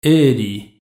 Эри.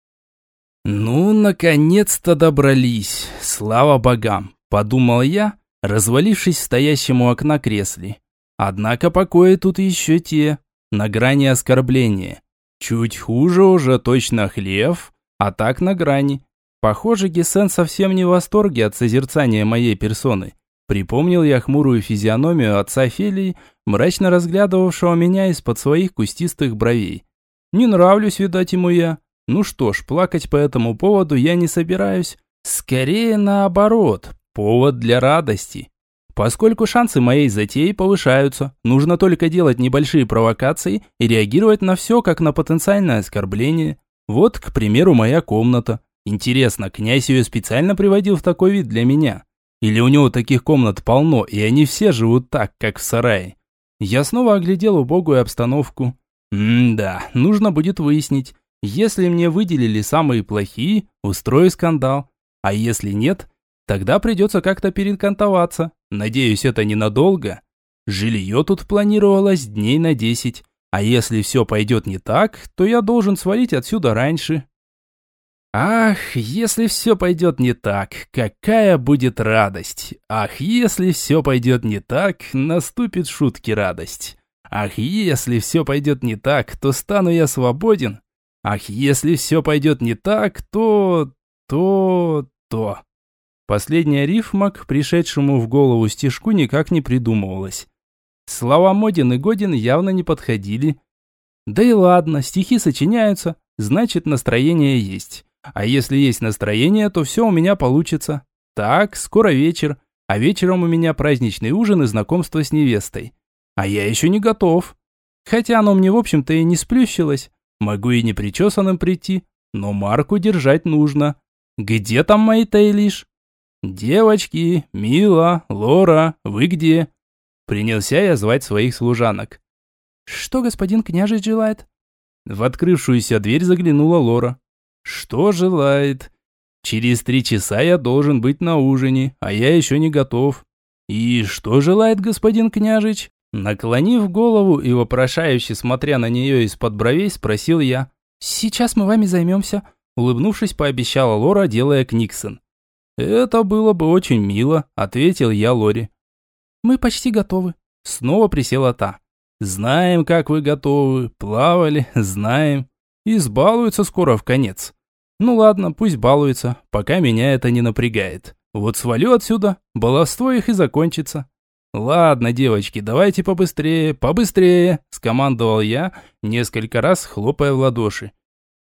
Ну, наконец-то добрались. Слава богам, подумал я, развалившись в стоящем у окна кресле. Однако покои тут еще те, на грани оскорбления. Чуть хуже уже точно хлев, а так на грани. Похоже, Гесен совсем не в восторге от созерцания моей персоны. Припомнил я хмурую физиономию отца Фелии, мрачно разглядывавшего меня из-под своих кустистых бровей. Не нравлюсь, видать, ему я. Ну что ж, плакать по этому поводу я не собираюсь. Скорее наоборот, повод для радости. Поскольку шансы моей затеи повышаются, нужно только делать небольшие провокации и реагировать на все, как на потенциальное оскорбление. Вот, к примеру, моя комната. Интересно, князь ее специально приводил в такой вид для меня? Или у него таких комнат полно, и они все живут так, как в сарае? Я снова оглядел убогую обстановку. М-да, нужно будет выяснить. Если мне выделили самые плохие, устрою скандал. А если нет, тогда придется как-то перекантоваться. Надеюсь, это ненадолго. Жилье тут планировалось дней на десять. А если все пойдет не так, то я должен свалить отсюда раньше. Ах, если все пойдет не так, какая будет радость. Ах, если все пойдет не так, наступит шутки радость. Ах, если все пойдет не так, то стану я свободен. Ах, если все пойдет не так, то... то... то... Последняя рифма к пришедшему в голову стишку никак не придумывалась. Слова Модин и Годин явно не подходили. Да и ладно, стихи сочиняются, значит настроение есть. А если есть настроение, то все у меня получится. Так, скоро вечер, а вечером у меня праздничный ужин и знакомство с невестой. А я еще не готов. Хотя оно мне, в общем-то, и не сплющилось. Могу и не причесанным прийти, но марку держать нужно. Где там мои Тейлиш? Девочки, Мила, Лора, вы где? Принялся я звать своих служанок. Что господин княжич желает? В открывшуюся дверь заглянула Лора. Что желает? Через три часа я должен быть на ужине, а я еще не готов. И что желает господин княжич? Наклонив голову и вопрошающе смотря на нее из-под бровей, спросил я. «Сейчас мы вами займемся», – улыбнувшись, пообещала Лора, делая книксон. «Это было бы очень мило», – ответил я Лоре. «Мы почти готовы», – снова присела та. «Знаем, как вы готовы, плавали, знаем. Избалуются скоро в конец. Ну ладно, пусть балуется, пока меня это не напрягает. Вот свалю отсюда, баловство их и закончится». «Ладно, девочки, давайте побыстрее, побыстрее!» – скомандовал я, несколько раз хлопая в ладоши.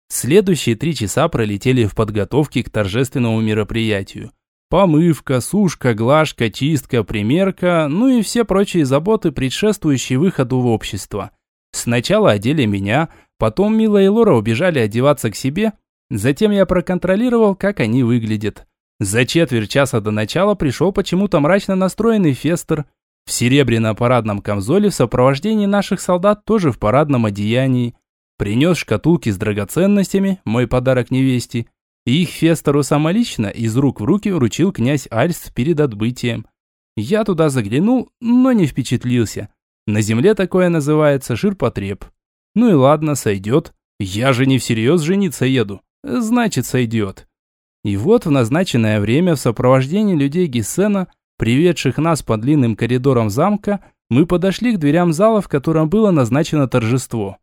Следующие три часа пролетели в подготовке к торжественному мероприятию. Помывка, сушка, глажка, чистка, примерка, ну и все прочие заботы, предшествующие выходу в общество. Сначала одели меня, потом Мила и Лора убежали одеваться к себе, затем я проконтролировал, как они выглядят. За четверть часа до начала пришел почему-то мрачно настроенный Фестер – в серебряно-парадном камзоле в сопровождении наших солдат тоже в парадном одеянии. Принес шкатулки с драгоценностями, мой подарок невесте. И их Фестору самолично из рук в руки вручил князь Альст перед отбытием. Я туда заглянул, но не впечатлился. На земле такое называется ширпотреб. Ну и ладно, сойдет. Я же не всерьез жениться еду. Значит, сойдет. И вот в назначенное время в сопровождении людей Гессена – приведших нас по длинным коридорам замка, мы подошли к дверям зала, в котором было назначено торжество.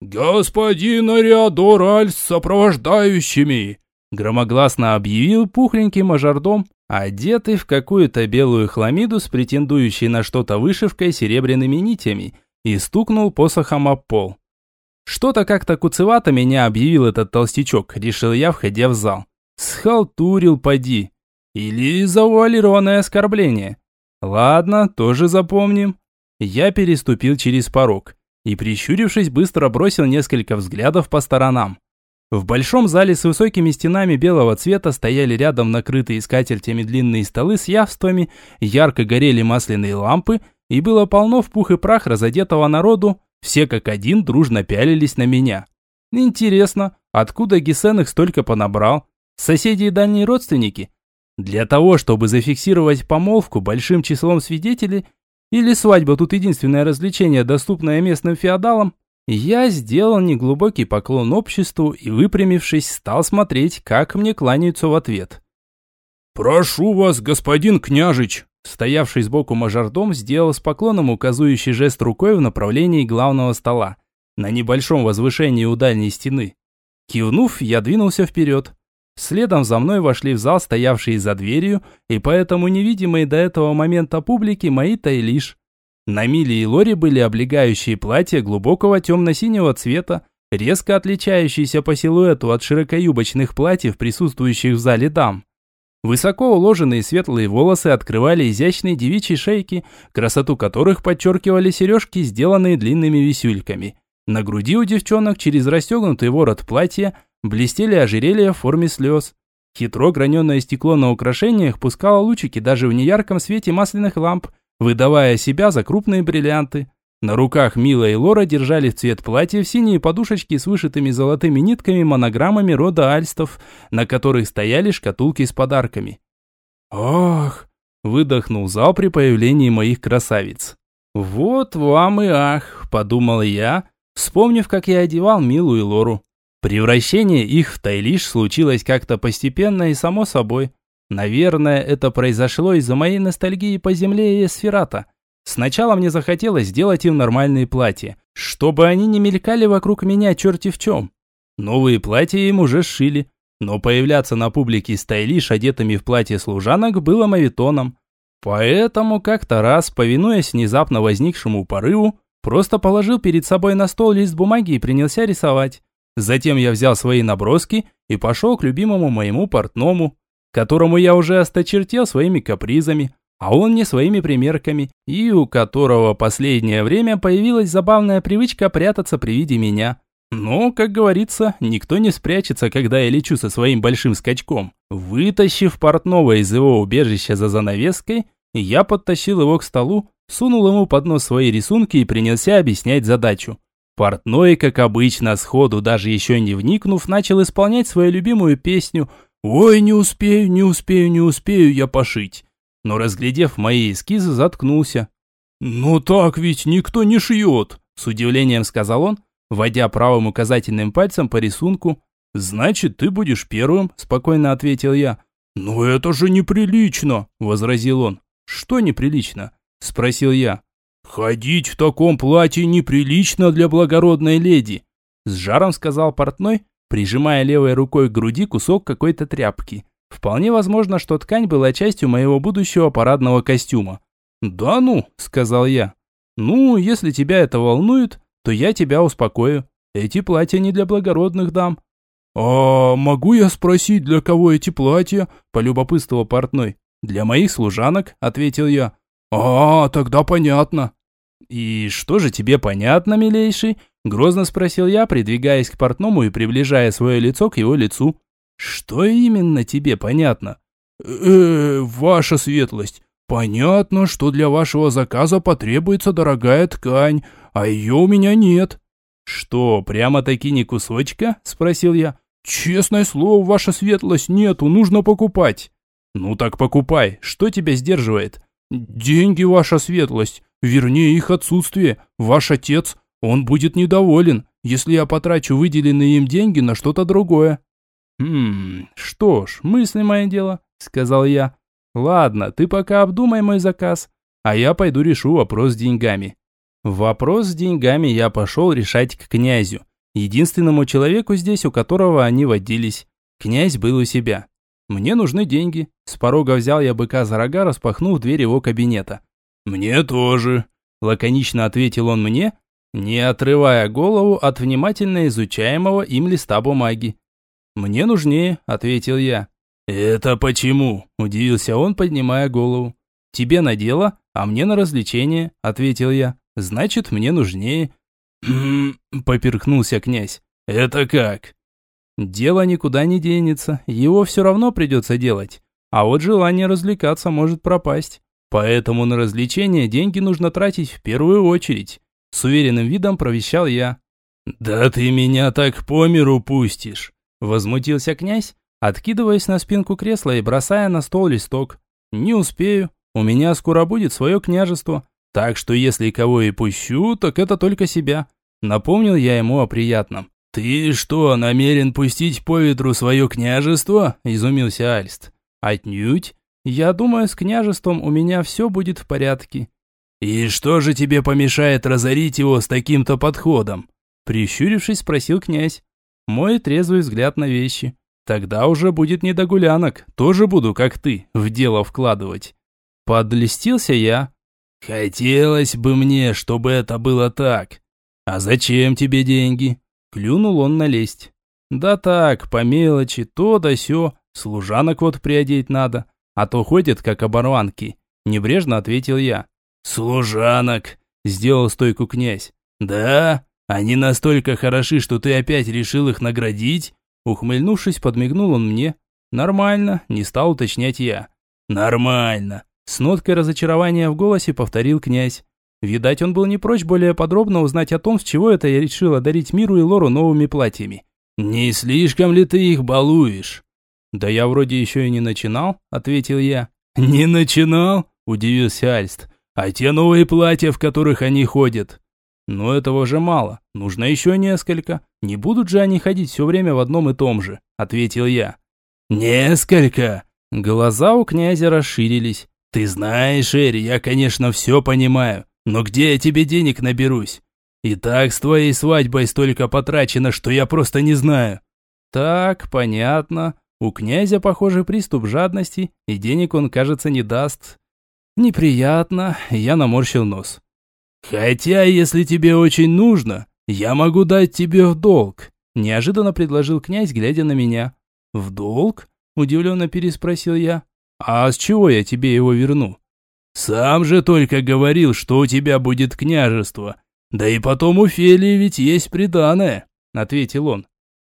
«Господин Ариадор Аль с сопровождающими!» Громогласно объявил пухленький мажордом, одетый в какую-то белую хламиду с претендующей на что-то вышивкой серебряными нитями, и стукнул посохом об пол. Что-то как-то куцевато меня объявил этот толстячок, решил я, входя в зал. Схалтурил поди. Или завуалированное оскорбление. Ладно, тоже запомним. Я переступил через порог и, прищурившись, быстро бросил несколько взглядов по сторонам. В большом зале с высокими стенами белого цвета стояли рядом накрытые скатертями длинные столы с явствами, ярко горели масляные лампы, и было полно в пух и прах разодетого народу, все как один дружно пялились на меня. Интересно, откуда Гесен их столько понабрал? Соседи и дальние родственники? Для того, чтобы зафиксировать помолвку большим числом свидетелей, или свадьба тут единственное развлечение, доступное местным феодалам, Я сделал неглубокий поклон обществу и, выпрямившись, стал смотреть, как мне кланяются в ответ. «Прошу вас, господин княжич!» Стоявший сбоку мажордом сделал с поклоном указывающий жест рукой в направлении главного стола, на небольшом возвышении у дальней стены. Кивнув, я двинулся вперед. Следом за мной вошли в зал, стоявшие за дверью, и поэтому невидимые до этого момента публики мои Тайлиш. На Миле и Лоре были облегающие платья глубокого темно-синего цвета, резко отличающиеся по силуэту от широкоюбочных платьев, присутствующих в зале дам. Высоко уложенные светлые волосы открывали изящные девичьи шейки, красоту которых подчеркивали сережки, сделанные длинными висюльками. На груди у девчонок через расстегнутый ворот платья блестели ожерелья в форме слез. Хитро граненое стекло на украшениях пускало лучики даже в неярком свете масляных ламп, выдавая себя за крупные бриллианты. На руках Мила и Лора держали в цвет платья синие подушечки с вышитыми золотыми нитками монограммами рода альстов, на которых стояли шкатулки с подарками. «Ах!» – выдохнул зал при появлении моих красавиц. «Вот вам и ах!» – подумал я, вспомнив, как я одевал Милу и Лору. Превращение их в Тайлиш случилось как-то постепенно и само собой. Наверное, это произошло из-за моей ностальгии по земле и эсферата – Сначала мне захотелось сделать им нормальные платья, чтобы они не мелькали вокруг меня черти в чем. Новые платья им уже сшили, но появляться на публике стайлиш, одетыми в платье служанок, было мавитоном. Поэтому как-то раз, повинуясь внезапно возникшему порыву, просто положил перед собой на стол лист бумаги и принялся рисовать. Затем я взял свои наброски и пошел к любимому моему портному, которому я уже осточертел своими капризами, а он мне своими примерками, и у которого последнее время появилась забавная привычка прятаться при виде меня. Но, как говорится, никто не спрячется, когда я лечу со своим большим скачком. Вытащив портного из его убежища за занавеской, я подтащил его к столу, сунул ему под нос свои рисунки и принялся объяснять задачу. Портной, как обычно, сходу, даже еще не вникнув, начал исполнять свою любимую песню «Ой, не успею, не успею, не успею я пошить» но, разглядев мои эскизы, заткнулся. «Ну так ведь никто не шьет», – с удивлением сказал он, водя правым указательным пальцем по рисунку. «Значит, ты будешь первым», – спокойно ответил я. «Но это же неприлично», – возразил он. «Что неприлично?» – спросил я. «Ходить в таком платье неприлично для благородной леди», – с жаром сказал портной, прижимая левой рукой к груди кусок какой-то тряпки. Вполне возможно, что ткань была частью моего будущего парадного костюма. «Да ну», — сказал я. «Ну, если тебя это волнует, то я тебя успокою. Эти платья не для благородных дам». «А могу я спросить, для кого эти платья?» – полюбопытствовал портной. «Для моих служанок», – ответил я. «А, тогда понятно». «И что же тебе понятно, милейший?» – грозно спросил я, придвигаясь к портному и приближая свое лицо к его лицу. «Что именно тебе понятно?» «Э, ваша светлость, понятно, что для вашего заказа потребуется дорогая ткань, а ее у меня нет». «Что, прямо-таки не кусочка?» – спросил я. «Честное слово, ваша светлость, нету, нужно покупать». «Ну так покупай, что тебя сдерживает?» «Деньги, ваша светлость, вернее их отсутствие. Ваш отец, он будет недоволен, если я потрачу выделенные им деньги на что-то другое». «Хм, что ж, мыслимое дело», — сказал я. «Ладно, ты пока обдумай мой заказ, а я пойду решу вопрос с деньгами». Вопрос с деньгами я пошел решать к князю, единственному человеку здесь, у которого они водились. Князь был у себя. «Мне нужны деньги». С порога взял я быка за рога, распахнув дверь его кабинета. «Мне тоже», – лаконично ответил он мне, не отрывая голову от внимательно изучаемого им листа бумаги. «Мне нужнее», — ответил я. «Это почему?» – удивился он, поднимая голову. «Тебе на дело, а мне на развлечение», – ответил я. «Значит, мне нужнее». «Хм...» – поперхнулся князь. «Это как?» «Дело никуда не денется, его все равно придется делать. А вот желание развлекаться может пропасть. Поэтому на развлечение деньги нужно тратить в первую очередь», – с уверенным видом провещал я. «Да ты меня так по миру пустишь!» Возмутился князь, откидываясь на спинку кресла и бросая на стол листок. «Не успею. У меня скоро будет свое княжество. Так что если кого и пущу, так это только себя. Напомнил я ему о приятном. «Ты что, намерен пустить по ветру свое княжество?» – изумился Альст. «Отнюдь. Я думаю, с княжеством у меня все будет в порядке». «И что же тебе помешает разорить его с таким-то подходом?» Прищурившись, спросил князь. Мой трезвый взгляд на вещи. Тогда уже будет не до гулянок. Тоже буду, как ты, в дело вкладывать. Подлестился я. Хотелось бы мне, чтобы это было так. А зачем тебе деньги? Клюнул он налезть. Да так, по мелочи, то да сё. Служанок вот приодеть надо, а то ходят как оборванки. Небрежно ответил я. Служанок, сделал стойку князь. Да? Они настолько хороши, что ты опять решил их наградить? Ухмыльнувшись, подмигнул он мне. Нормально, не стал уточнять я. Нормально. С ноткой разочарования в голосе повторил князь. Видать, он был не прочь более подробно узнать о том, с чего это я решил одарить миру и Лору новыми платьями. «Не слишком ли ты их балуешь?» «Да я вроде еще и не начинал», — ответил я. «Не начинал?» – удивился Альст. «А те новые платья, в которых они ходят?» «Но этого же мало. Нужно еще несколько. Не будут же они ходить все время в одном и том же», – ответил я. «Несколько?» Глаза у князя расширились. «Ты знаешь, Эри, я, конечно, все понимаю, но где я тебе денег наберусь? И так с твоей свадьбой столько потрачено, что я просто не знаю». «Так, понятно. У князя, похоже, приступ жадности, и денег он, кажется, не даст». «Неприятно», я наморщил нос. «Хотя, если тебе очень нужно, я могу дать тебе в долг», неожиданно предложил князь, глядя на меня. «В долг?» – удивленно переспросил я. «А с чего я тебе его верну?» «Сам же только говорил, что у тебя будет княжество. Да и потом у Фелии ведь есть приданое», – ответил он.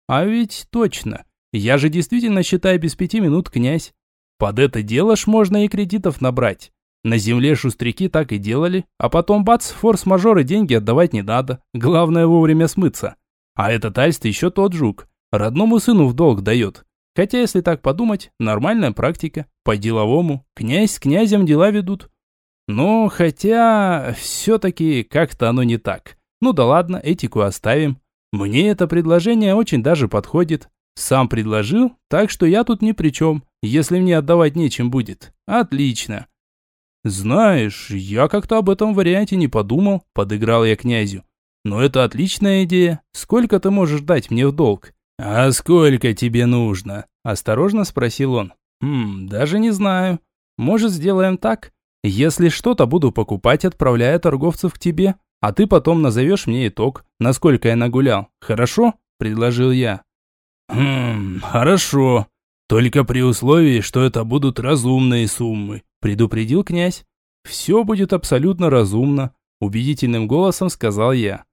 «А ведь точно. Я же действительно, считаю, без пяти минут князь. Под это дело ж можно и кредитов набрать. На земле шустряки так и делали, а потом бац, форс-мажоры деньги отдавать не надо. Главное вовремя смыться. А этот Альст еще тот жук. Родному сыну в долг дает. Хотя, если так подумать, нормальная практика. По-деловому. Князь с князем дела ведут. Но хотя, все-таки как-то оно не так. Ну да ладно, этику оставим. Мне это предложение очень даже подходит. Сам предложил, так что я тут ни при чем, если мне отдавать нечем будет. Отлично. «Знаешь, я как-то об этом варианте не подумал», – подыграл я князю. «Но это отличная идея. Сколько ты можешь дать мне в долг?» «А сколько тебе нужно?» – осторожно спросил он. «Хм, даже не знаю. Может, сделаем так? Если что-то буду покупать, отправляя торговцев к тебе, а ты потом назовешь мне итог, насколько я нагулял. Хорошо?» – предложил я. «Хм, хорошо. Только при условии, что это будут разумные суммы предупредил князь. «Все будет абсолютно разумно», – убедительным голосом сказал я.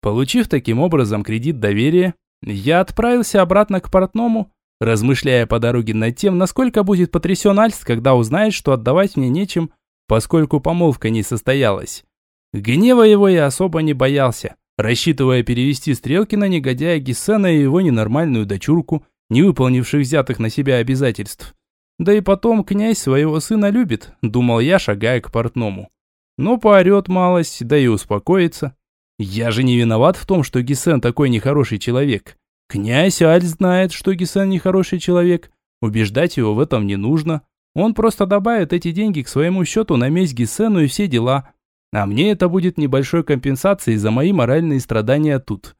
Получив таким образом кредит доверия, я отправился обратно к портному, размышляя по дороге над тем, насколько будет потрясен Альст, когда узнает, что отдавать мне нечем, поскольку помолвка не состоялась. Гнева его я особо не боялся, рассчитывая перевести стрелки на негодяя Гессена и его ненормальную дочурку, не выполнивших взятых на себя обязательств. Да и потом князь своего сына любит, думал я, шагая к портному. Но поорет малость, да и успокоится. Я же не виноват в том, что Гисен такой нехороший человек. Князь Аль знает, что Гисен нехороший человек. Убеждать его в этом не нужно. Он просто добавит эти деньги к своему счету на месть Гисену и все дела. А мне это будет небольшой компенсацией за мои моральные страдания тут.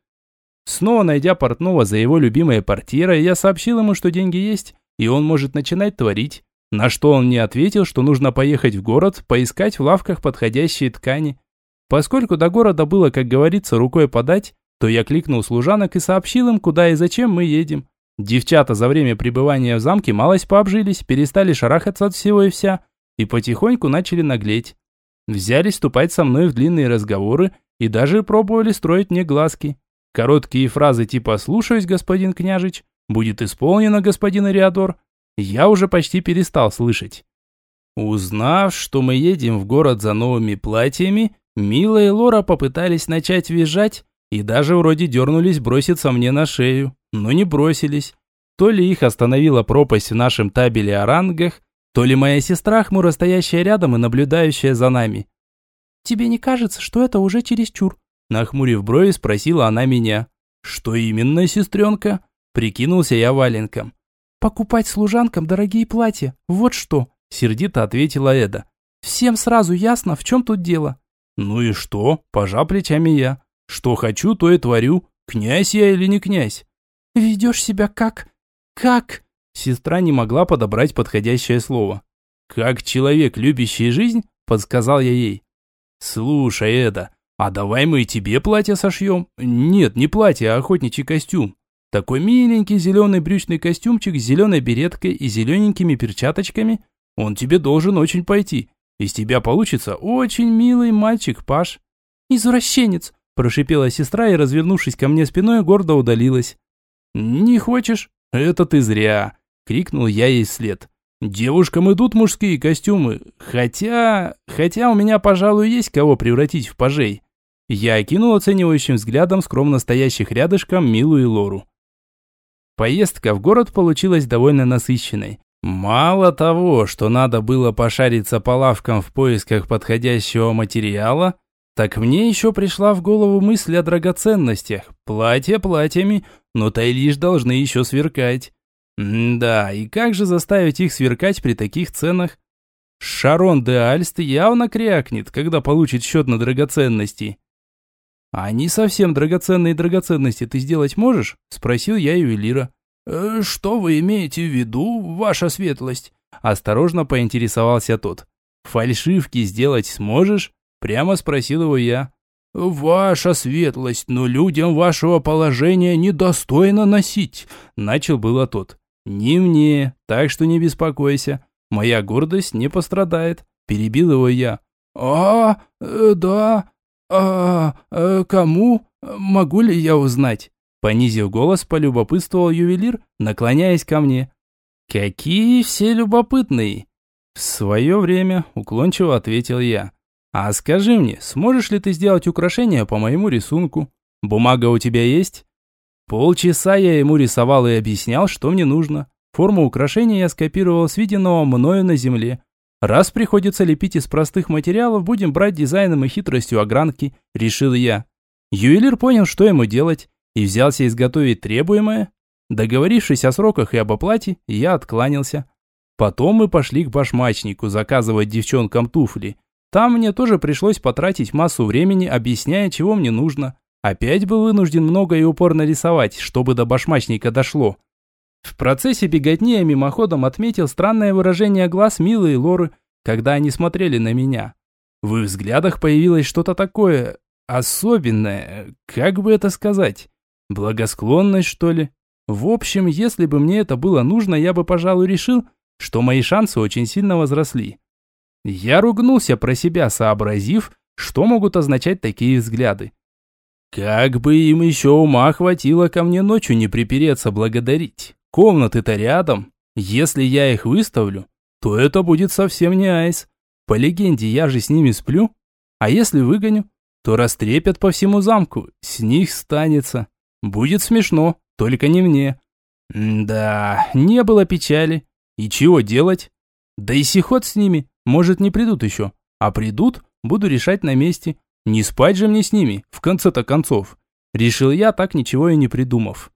Снова найдя портного за его любимой портьерой, я сообщил ему, что деньги есть, и он может начинать творить. На что он мне ответил, что нужно поехать в город, поискать в лавках подходящие ткани. Поскольку до города было, как говорится, рукой подать, то я кликнул служанок и сообщил им, куда и зачем мы едем. Девчата за время пребывания в замке малость пообжились, перестали шарахаться от всего и вся, и потихоньку начали наглеть. Взялись вступать со мной в длинные разговоры и даже пробовали строить мне глазки. Короткие фразы типа «слушаюсь, господин княжич», будет исполнено, господин Ариадор, я уже почти перестал слышать. Узнав, что мы едем в город за новыми платьями, Мила и Лора попытались начать визжать и даже вроде дернулись броситься мне на шею, но не бросились. То ли их остановила пропасть в нашем табеле о рангах, то ли моя сестра, хмуро стоящая рядом и наблюдающая за нами. «Тебе не кажется, что это уже чересчур?» Нахмурив брови, спросила она меня. «Что именно, сестренка?» Прикинулся я валенком. «Покупать служанкам дорогие платья, вот что», сердито ответила Эда. «Всем сразу ясно, в чем тут дело». «Ну и что?» – пожал плечами я. «Что хочу, то и творю. Князь я или не князь?» «Ведешь себя как... как...» Сестра не могла подобрать подходящее слово. «Как человек, любящий жизнь?» – подсказал я ей. «Слушай, Эда, а давай мы и тебе платье сошьем?» «Нет, не платье, а охотничий костюм. Такой миленький зеленый брючный костюмчик с зеленой береткой и зелененькими перчаточками. Он тебе должен очень пойти. Из тебя получится очень милый мальчик, Паш». «Извращенец!» – прошипела сестра и, развернувшись ко мне спиной, гордо удалилась. «Не хочешь? Это ты зря!» – крикнул я ей вслед. «Девушкам идут мужские костюмы, хотя... хотя у меня, пожалуй, есть кого превратить в пажей». Я окинул оценивающим взглядом скромно стоящих рядышком Милу и Лору. Поездка в город получилась довольно насыщенной. Мало того, что надо было пошариться по лавкам в поисках подходящего материала, так мне еще пришла в голову мысль о драгоценностях. Платья платьями, но тайлиш должны еще сверкать. Да, и как же заставить их сверкать при таких ценах? Шарон де Альст явно крякнет, когда получит счет на драгоценности. «А не совсем драгоценные драгоценности ты сделать можешь?» – спросил я ювелира. «Э, «Что вы имеете в виду, ваша светлость?» Осторожно поинтересовался тот. «Фальшивки сделать сможешь?» Прямо спросил его я. «Ваша светлость, но людям вашего положения недостойно носить», начал было тот. «Не мне, так что не беспокойся. Моя гордость не пострадает», перебил его я. «А, э, да, а, э, кому? Могу ли я узнать?» Понизив голос, полюбопытствовал ювелир, наклоняясь ко мне. «Какие все любопытные!» «В свое время», — уклончиво ответил я. «А скажи мне, сможешь ли ты сделать украшение по моему рисунку? Бумага у тебя есть?» Полчаса я ему рисовал и объяснял, что мне нужно. Форму украшения я скопировал с виденного мною на земле. Раз приходится лепить из простых материалов, будем брать дизайном и хитростью огранки, решил я. Ювелир понял, что ему делать, и взялся изготовить требуемое. Договорившись о сроках и об оплате, я откланялся. Потом мы пошли к башмачнику заказывать девчонкам туфли. Там мне тоже пришлось потратить массу времени, объясняя, чего мне нужно. Опять был вынужден много и упорно рисовать, чтобы до башмачника дошло. В процессе беготни я мимоходом отметил странное выражение глаз Милы и Лоры, когда они смотрели на меня. В их взглядах появилось что-то такое особенное, как бы это сказать. Благосклонность, что ли? В общем, если бы мне это было нужно, я бы, пожалуй, решил, что мои шансы очень сильно возросли. Я ругнулся про себя, сообразив, что могут означать такие взгляды. Как бы им еще ума хватило ко мне ночью не припереться благодарить. Комнаты-то рядом. Если я их выставлю, то это будет совсем не айс. По легенде, я же с ними сплю. А если выгоню, то растрепят по всему замку. С них станется. Будет смешно, только не мне. М да, не было печали. И чего делать? Да и сихот с ними, может, не придут еще. А придут, буду решать на месте. Не спать же мне с ними, в конце-то концов. Решил я, так ничего и не придумав.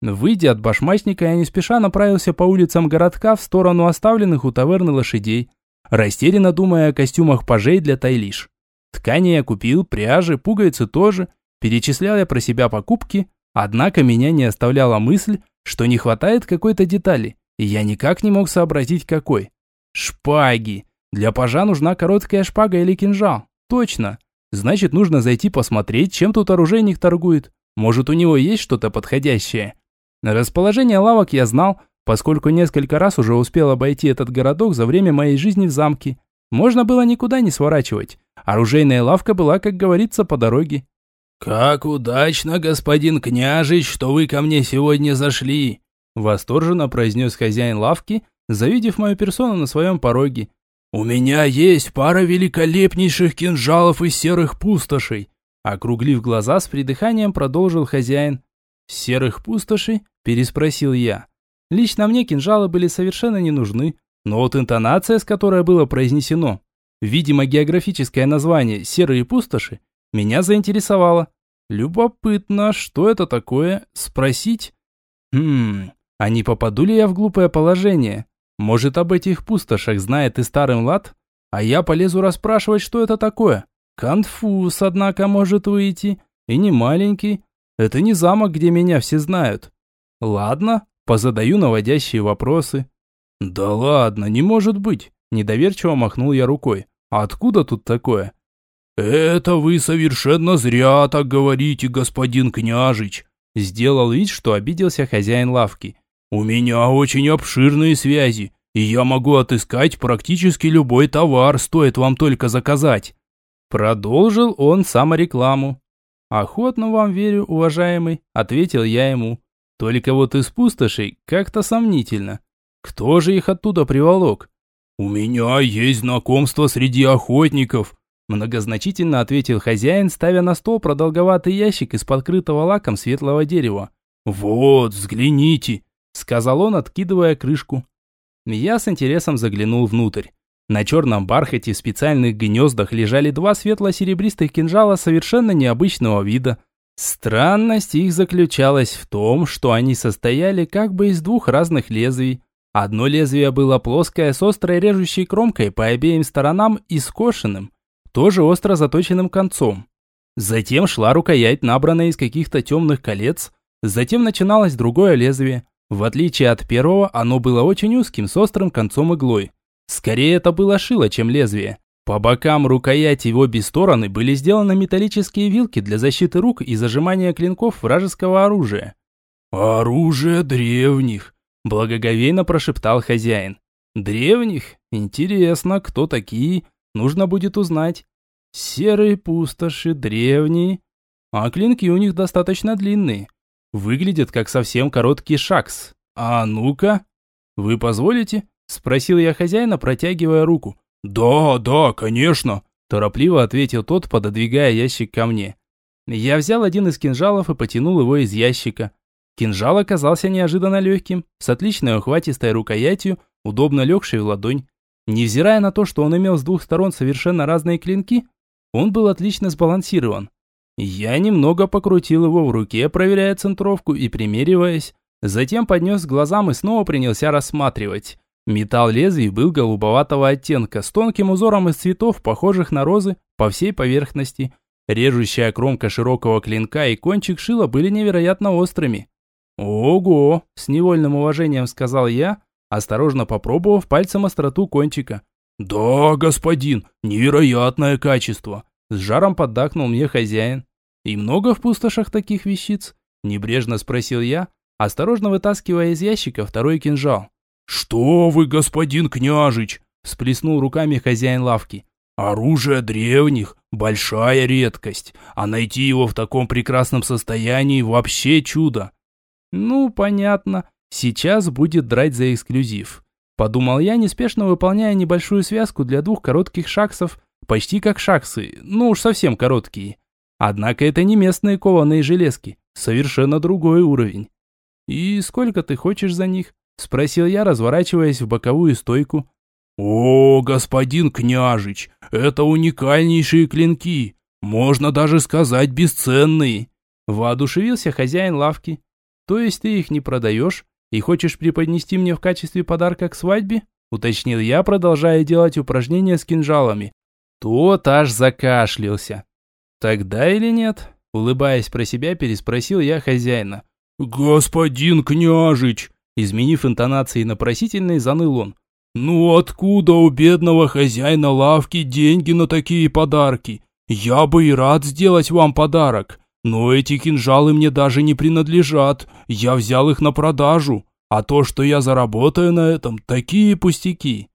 Выйдя от башмачника, я не спеша направился по улицам городка в сторону оставленных у таверны лошадей, растерянно думая о костюмах пажей для Тайлиш. Ткани я купил, пряжи, пуговицы тоже, перечислял я про себя покупки, Однако меня не оставляла мысль, что не хватает какой-то детали, и я никак не мог сообразить какой. Шпаги. Для пажа нужна короткая шпага или кинжал. Точно. Значит, нужно зайти посмотреть, чем тут оружейник торгует. Может, у него есть что-то подходящее. Расположение лавок я знал, поскольку несколько раз уже успел обойти этот городок за время моей жизни в замке. Можно было никуда не сворачивать. Оружейная лавка была, как говорится, по дороге. «Как удачно, господин княжич, что вы ко мне сегодня зашли!» Восторженно произнес хозяин лавки, завидев мою персону на своем пороге. «У меня есть пара великолепнейших кинжалов из серых пустошей!» Округлив глаза, с придыханием продолжил хозяин. «Серых пустошей?» – переспросил я. Лично мне кинжалы были совершенно не нужны, но вот интонация, с которой было произнесено, видимо, географическое название «серые пустоши», меня заинтересовало. Любопытно, что это такое? Спросить? Хм, а не попаду ли я в глупое положение? Может, об этих пустошах знает и старый млад? А я полезу расспрашивать, что это такое. Конфуз, однако, может выйти. И не маленький. Это не замок, где меня все знают. Ладно, позадаю наводящие вопросы. Да ладно, не может быть. Недоверчиво махнул я рукой. А откуда тут такое? Это вы совершенно зря так говорите, господин княжич. Сделал вид, что обиделся хозяин лавки. У меня очень обширные связи, и я могу отыскать практически любой товар, стоит вам только заказать. Продолжил он саморекламу. «Охотно вам верю, уважаемый», — ответил я ему. «Только вот из пустошей как-то сомнительно. Кто же их оттуда приволок?» «У меня есть знакомство среди охотников», — многозначительно ответил хозяин, ставя на стол продолговатый ящик из подкрытого лаком светлого дерева. «Вот, взгляните», — сказал он, откидывая крышку. Я с интересом заглянул внутрь. На черном бархате в специальных гнездах лежали два светло-серебристых кинжала совершенно необычного вида. Странность их заключалась в том, что они состояли как бы из двух разных лезвий. Одно лезвие было плоское, с острой режущей кромкой по обеим сторонам и скошенным, тоже остро заточенным концом. Затем шла рукоять, набранная из каких-то темных колец, затем начиналось другое лезвие. В отличие от первого, оно было очень узким, с острым концом иглой. Скорее это было шило, чем лезвие. По бокам рукояти в обе стороны были сделаны металлические вилки для защиты рук и зажимания клинков вражеского оружия. «Оружие древних», – благоговейно прошептал хозяин. «Древних? Интересно, кто такие? Нужно будет узнать. Серые пустоши, древние. А клинки у них достаточно длинные. Выглядят как совсем короткий шакс. А ну-ка. Вы позволите?» Спросил я хозяина, протягивая руку. «Да, да, конечно», – торопливо ответил тот, пододвигая ящик ко мне. Я взял один из кинжалов и потянул его из ящика. Кинжал оказался неожиданно легким, с отличной ухватистой рукоятью, удобно легшей в ладонь. Невзирая на то, что он имел с двух сторон совершенно разные клинки, он был отлично сбалансирован. Я немного покрутил его в руке, проверяя центровку и примериваясь, затем поднес к глазам и снова принялся рассматривать. Металл лезвий был голубоватого оттенка, с тонким узором из цветов, похожих на розы, по всей поверхности. Режущая кромка широкого клинка и кончик шила были невероятно острыми. «Ого!» – с невольным уважением сказал я, осторожно попробовав пальцем остроту кончика. «Да, господин, невероятное качество!» – с жаром поддакнул мне хозяин. «И много в пустошах таких вещиц?» – небрежно спросил я, осторожно вытаскивая из ящика второй кинжал. «Что вы, господин княжич!» – всплеснул руками хозяин лавки. «Оружие древних – большая редкость, а найти его в таком прекрасном состоянии – вообще чудо!» «Ну, понятно. Сейчас будет драть за эксклюзив», – подумал я, неспешно выполняя небольшую связку для двух коротких шаксов, почти как шаксы, ну уж совсем короткие. Однако это не местные кованые железки, совершенно другой уровень. «И сколько ты хочешь за них?» Спросил я, разворачиваясь в боковую стойку. «О, господин княжич, это уникальнейшие клинки, можно даже сказать бесценные!» Воодушевился хозяин лавки. «То есть ты их не продаешь и хочешь преподнести мне в качестве подарка к свадьбе?» Уточнил я, продолжая делать упражнения с кинжалами. Тот аж закашлялся. «Тогда или нет?» Улыбаясь про себя, переспросил я хозяина. «Господин княжич, Изменив интонации на просительный, заныл он. «Ну откуда у бедного хозяина лавки деньги на такие подарки? Я бы и рад сделать вам подарок, но эти кинжалы мне даже не принадлежат, я взял их на продажу, а то, что я заработаю на этом, такие пустяки».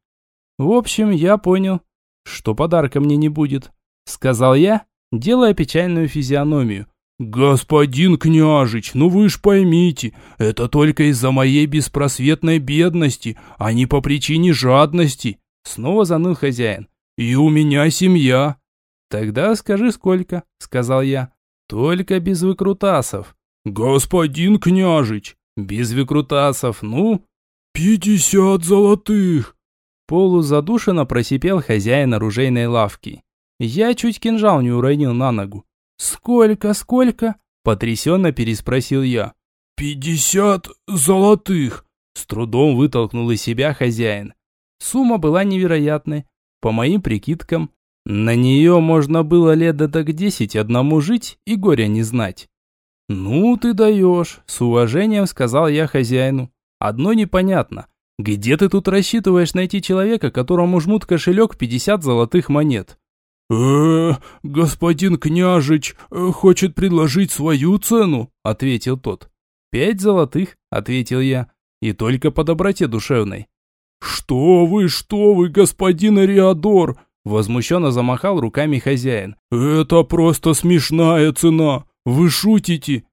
«В общем, я понял, что подарка мне не будет», сказал я, делая печальную физиономию. «Господин княжич, ну вы ж поймите, это только из-за моей беспросветной бедности, а не по причине жадности!» Снова заныл хозяин. «И у меня семья!» «Тогда скажи сколько», — сказал я. «Только без выкрутасов». «Господин княжич!» «Без выкрутасов, ну?» «Пятьдесят золотых!» Полузадушенно просипел хозяин оружейной лавки. Я чуть кинжал не уронил на ногу. Сколько, сколько? Потрясенно переспросил я. «Пятьдесят золотых!» С трудом вытолкнул из себя хозяин. Сумма была невероятной. По моим прикидкам, на нее можно было лет до так десять одному жить и горя не знать. «Ну ты даешь», – с уважением сказал я хозяину. «Одно непонятно. Где ты тут рассчитываешь найти человека, которому жмут кошелек 50 золотых монет?» «Э, господин княжич э, хочет предложить свою цену», – ответил тот. «Пять золотых», – ответил я, – «и только по доброте душевной». «Что вы, что вы, господин Ариадор!» Возмущенно замахал руками хозяин. «Это просто смешная цена! Вы шутите?»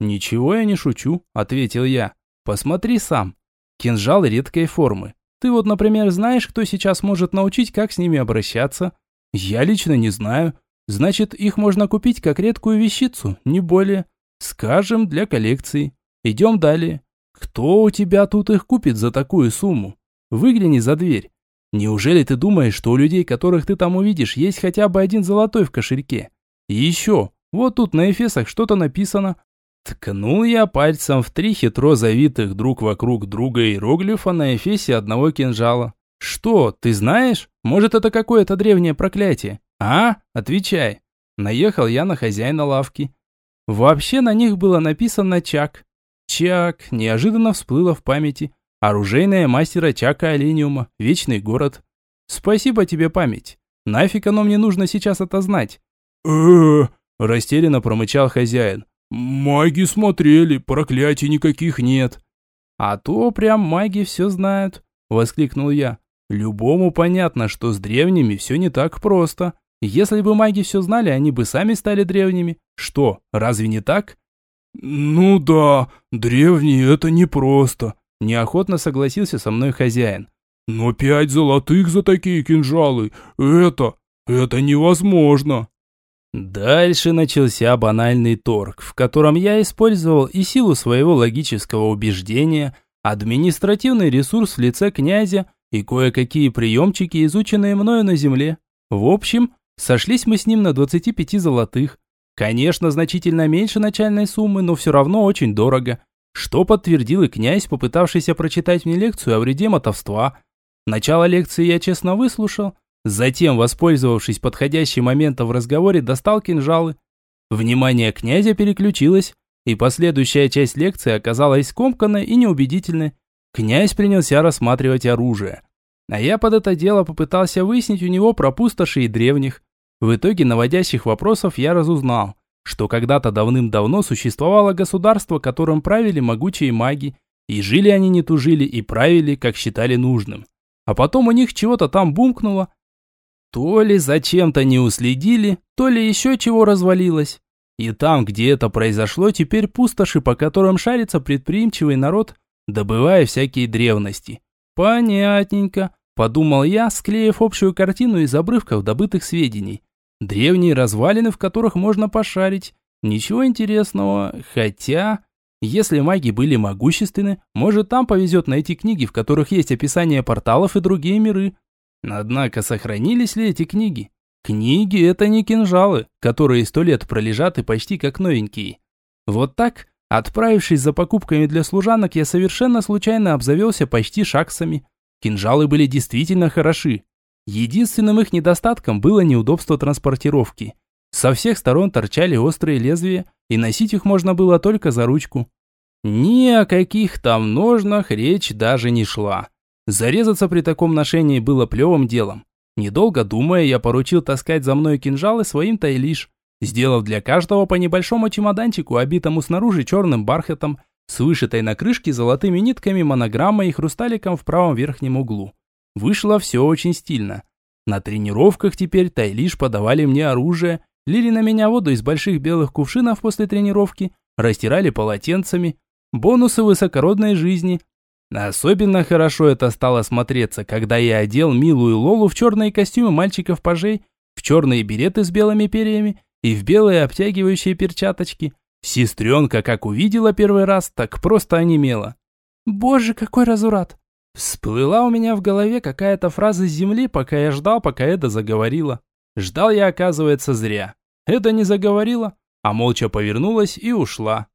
«Ничего я не шучу», — ответил я. «Посмотри сам. Кинжалы редкой формы. Ты вот, например, знаешь, кто сейчас может научить, как с ними обращаться? Я лично не знаю. Значит, их можно купить как редкую вещицу, не более. Скажем, для коллекции. Идем далее. Кто у тебя тут их купит за такую сумму? Выгляни за дверь. Неужели ты думаешь, что у людей, которых ты там увидишь, есть хотя бы один золотой в кошельке? И еще, вот тут на эфесах что-то написано. Ткнул я пальцем в три хитро завитых друг вокруг друга иероглифа на эфесе одного кинжала. Что, ты знаешь? Может, это какое-то древнее проклятие? А? Отвечай. Наехал я на хозяина лавки. Вообще на них было написано «Чак». «Чак» неожиданно всплыло в памяти. Оружейная мастера Чака Олениума, Вечный город. Спасибо тебе, память. Нафиг оно мне нужно сейчас это знать? э растерянно промычал хозяин. Маги смотрели, проклятий никаких нет. А то прям маги все знают, воскликнул я. Любому понятно, что с древними все не так просто. Если бы маги все знали, они бы сами стали древними. Что, разве не так? Ну да, древние это непросто, Неохотно согласился со мной хозяин. «Но пять золотых за такие кинжалы – это... это невозможно!» Дальше начался банальный торг, в котором я использовал и силу своего логического убеждения, административный ресурс в лице князя и кое-какие приемчики, изученные мною на земле. В общем, сошлись мы с ним на 25 золотых. Конечно, значительно меньше начальной суммы, но все равно очень дорого – что подтвердил и князь, попытавшийся прочитать мне лекцию о вреде мотовства. Начало лекции я честно выслушал, затем, воспользовавшись подходящим моментом в разговоре, достал кинжалы. Внимание князя переключилось, и последующая часть лекции оказалась скомканной и неубедительной. Князь принялся рассматривать оружие. А я под это дело попытался выяснить у него про пустоши и древних. В итоге наводящих вопросов я разузнал что когда-то давным-давно существовало государство, которым правили могучие маги, и жили они не тужили и правили, как считали нужным. А потом у них чего-то там бумкнуло. То ли зачем-то не уследили, то ли еще чего развалилось. И там, где это произошло, теперь пустоши, по которым шарится предприимчивый народ, добывая всякие древности. Понятненько, подумал я, склеив общую картину из обрывков добытых сведений. Древние развалины, в которых можно пошарить. Ничего интересного, хотя... Если маги были могущественны, может там повезет найти книги, в которых есть описание порталов и другие миры. Однако сохранились ли эти книги? Книги – это не кинжалы, которые сто лет пролежат и почти как новенькие. Вот так, отправившись за покупками для служанок, я совершенно случайно обзавелся почти шаксами. Кинжалы были действительно хороши, Единственным их недостатком было неудобство транспортировки. Со всех сторон торчали острые лезвия, и носить их можно было только за ручку. Ни о каких там ножнах речь даже не шла. Зарезаться при таком ношении было плевым делом. Недолго думая, я поручил таскать за мной кинжалы своим тайлиш, сделав для каждого по небольшому чемоданчику, обитому снаружи черным бархатом, с вышитой на крышке золотыми нитками монограммой и хрусталиком в правом верхнем углу. Вышло все очень стильно. На тренировках теперь Тайлиш подавали мне оружие, лили на меня воду из больших белых кувшинов после тренировки, растирали полотенцами. Бонусы высокородной жизни. Особенно хорошо это стало смотреться, когда я одел милую Лолу в черные костюмы мальчиков-пажей, в черные береты с белыми перьями и в белые обтягивающие перчаточки. Сестренка, как увидела первый раз, так просто онемела. «Боже, какой разурат! Всплыла у меня в голове какая-то фраза с земли, пока я ждал, пока Эда заговорила. Ждал я, оказывается, зря. Эда не заговорила, а молча повернулась и ушла.